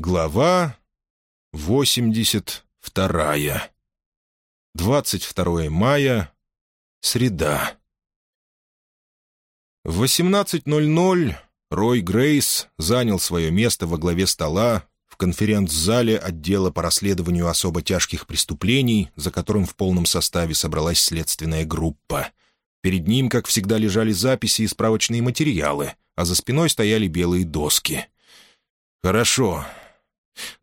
Глава 82. 22 мая. Среда. В 18.00 Рой Грейс занял свое место во главе стола в конференц-зале отдела по расследованию особо тяжких преступлений, за которым в полном составе собралась следственная группа. Перед ним, как всегда, лежали записи и справочные материалы, а за спиной стояли белые доски. «Хорошо.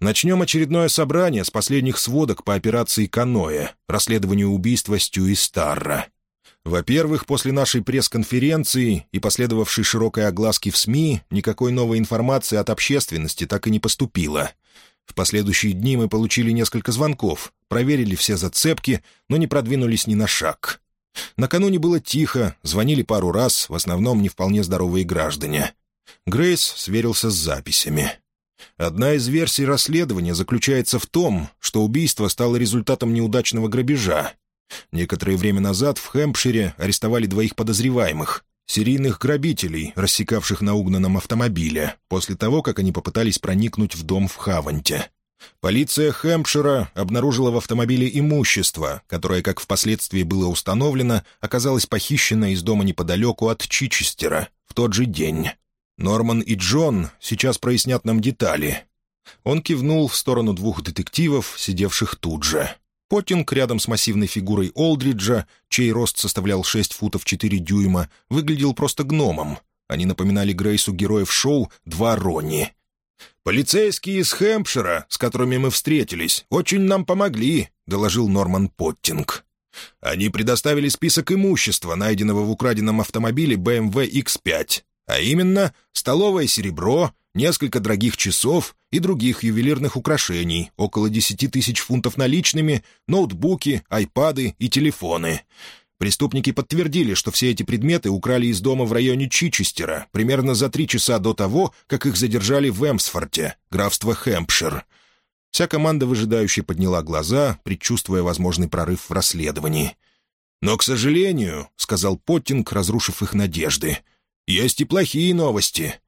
Начнем очередное собрание с последних сводок по операции «Каноэ», расследованию убийства Стюи Старра. Во-первых, после нашей пресс-конференции и последовавшей широкой огласки в СМИ никакой новой информации от общественности так и не поступило. В последующие дни мы получили несколько звонков, проверили все зацепки, но не продвинулись ни на шаг. Накануне было тихо, звонили пару раз, в основном не вполне здоровые граждане. Грейс сверился с записями. Одна из версий расследования заключается в том, что убийство стало результатом неудачного грабежа. Некоторое время назад в Хэмпшире арестовали двоих подозреваемых, серийных грабителей, рассекавших на угнанном автомобиле, после того, как они попытались проникнуть в дом в Хаванте. Полиция Хэмпшира обнаружила в автомобиле имущество, которое, как впоследствии было установлено, оказалось похищено из дома неподалеку от Чичестера в тот же день. Норман и Джон сейчас прояснят нам детали». Он кивнул в сторону двух детективов, сидевших тут же. Поттинг рядом с массивной фигурой Олдриджа, чей рост составлял 6 футов 4 дюйма, выглядел просто гномом. Они напоминали Грейсу героев шоу «Два Ронни». «Полицейские из Хэмпшира, с которыми мы встретились, очень нам помогли», — доложил Норман Поттинг. «Они предоставили список имущества, найденного в украденном автомобиле BMW X5. А именно, столовое серебро, несколько дорогих часов и других ювелирных украшений, около 10 тысяч фунтов наличными, ноутбуки, айпады и телефоны. Преступники подтвердили, что все эти предметы украли из дома в районе Чичестера примерно за три часа до того, как их задержали в Эмсфорте, графство Хэмпшир. Вся команда выжидающе подняла глаза, предчувствуя возможный прорыв в расследовании. «Но, к сожалению», — сказал Поттинг, разрушив их надежды, — есть и плохие новости.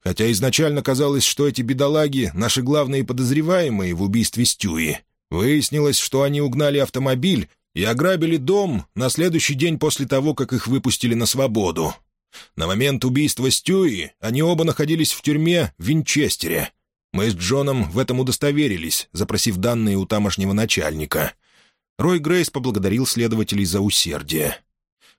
Хотя изначально казалось, что эти бедолаги — наши главные подозреваемые в убийстве Стюи. Выяснилось, что они угнали автомобиль и ограбили дом на следующий день после того, как их выпустили на свободу. На момент убийства Стюи они оба находились в тюрьме в Винчестере. Мы с Джоном в этом удостоверились, запросив данные у тамошнего начальника. Рой Грейс поблагодарил следователей за усердие.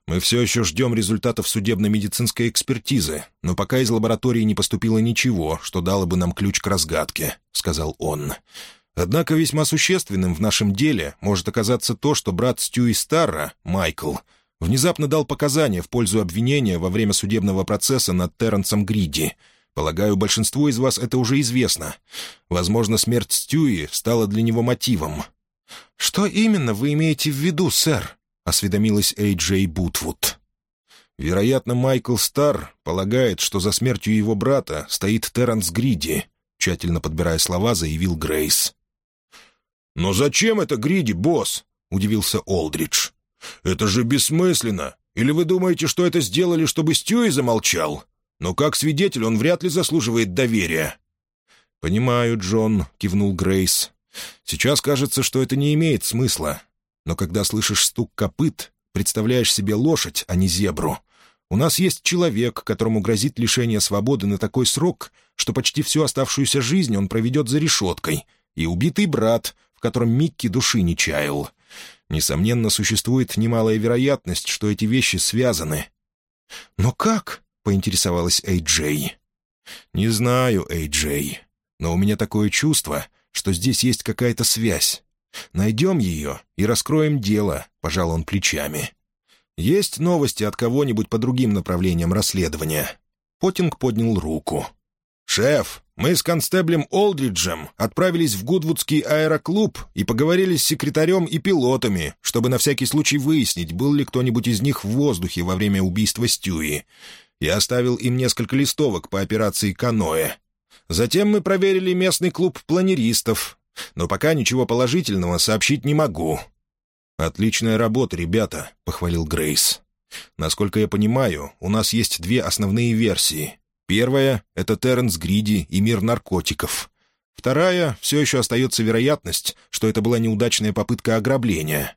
Мы все еще ждем результатов судебно-медицинской экспертизы, но пока из лаборатории не поступило ничего, что дало бы нам ключ к разгадке», — сказал он. «Однако весьма существенным в нашем деле может оказаться то, что брат Стюи Старра, Майкл, внезапно дал показания в пользу обвинения во время судебного процесса над Терренсом Гриди. Полагаю, большинству из вас это уже известно. Возможно, смерть Стюи стала для него мотивом». «Что именно вы имеете в виду, сэр?» Осведомилась Эй Джей Бутвуд. «Вероятно, Майкл Стар полагает, что за смертью его брата стоит Терренс Гриди», тщательно подбирая слова, заявил Грейс. «Но зачем это Гриди, босс?» — удивился Олдридж. «Это же бессмысленно. Или вы думаете, что это сделали, чтобы Стюи замолчал? Но как свидетель он вряд ли заслуживает доверия». «Понимаю, Джон», — кивнул Грейс. «Сейчас кажется, что это не имеет смысла но когда слышишь стук копыт, представляешь себе лошадь, а не зебру. У нас есть человек, которому грозит лишение свободы на такой срок, что почти всю оставшуюся жизнь он проведет за решеткой, и убитый брат, в котором Микки души не чаял. Несомненно, существует немалая вероятность, что эти вещи связаны. «Но как?» — поинтересовалась Эй-Джей. «Не знаю, Эй-Джей, но у меня такое чувство, что здесь есть какая-то связь. Найдем ее и раскроем дело», — пожал он плечами. «Есть новости от кого-нибудь по другим направлениям расследования?» Поттинг поднял руку. «Шеф, мы с констеблем Олдриджем отправились в Гудвудский аэроклуб и поговорили с секретарем и пилотами, чтобы на всякий случай выяснить, был ли кто-нибудь из них в воздухе во время убийства Стюи. Я оставил им несколько листовок по операции «Каноэ». Затем мы проверили местный клуб планеристов, но пока ничего положительного сообщить не могу». «Отличная работа, ребята», — похвалил Грейс. «Насколько я понимаю, у нас есть две основные версии. Первая — это Терренс Гриди и мир наркотиков. Вторая — все еще остается вероятность, что это была неудачная попытка ограбления.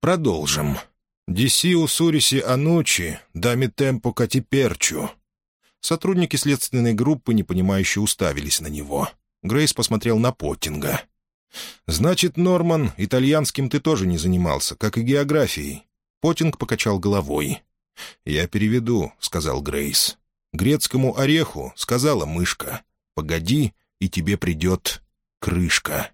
Продолжим. «Дисиу суриси анучи, дами темпо катиперчу». Сотрудники следственной группы, непонимающе, уставились на него. Грейс посмотрел на Поттинга. «Значит, Норман, итальянским ты тоже не занимался, как и географией». Поттинг покачал головой. «Я переведу», — сказал Грейс. «Грецкому ореху», — сказала мышка. «Погоди, и тебе придет крышка».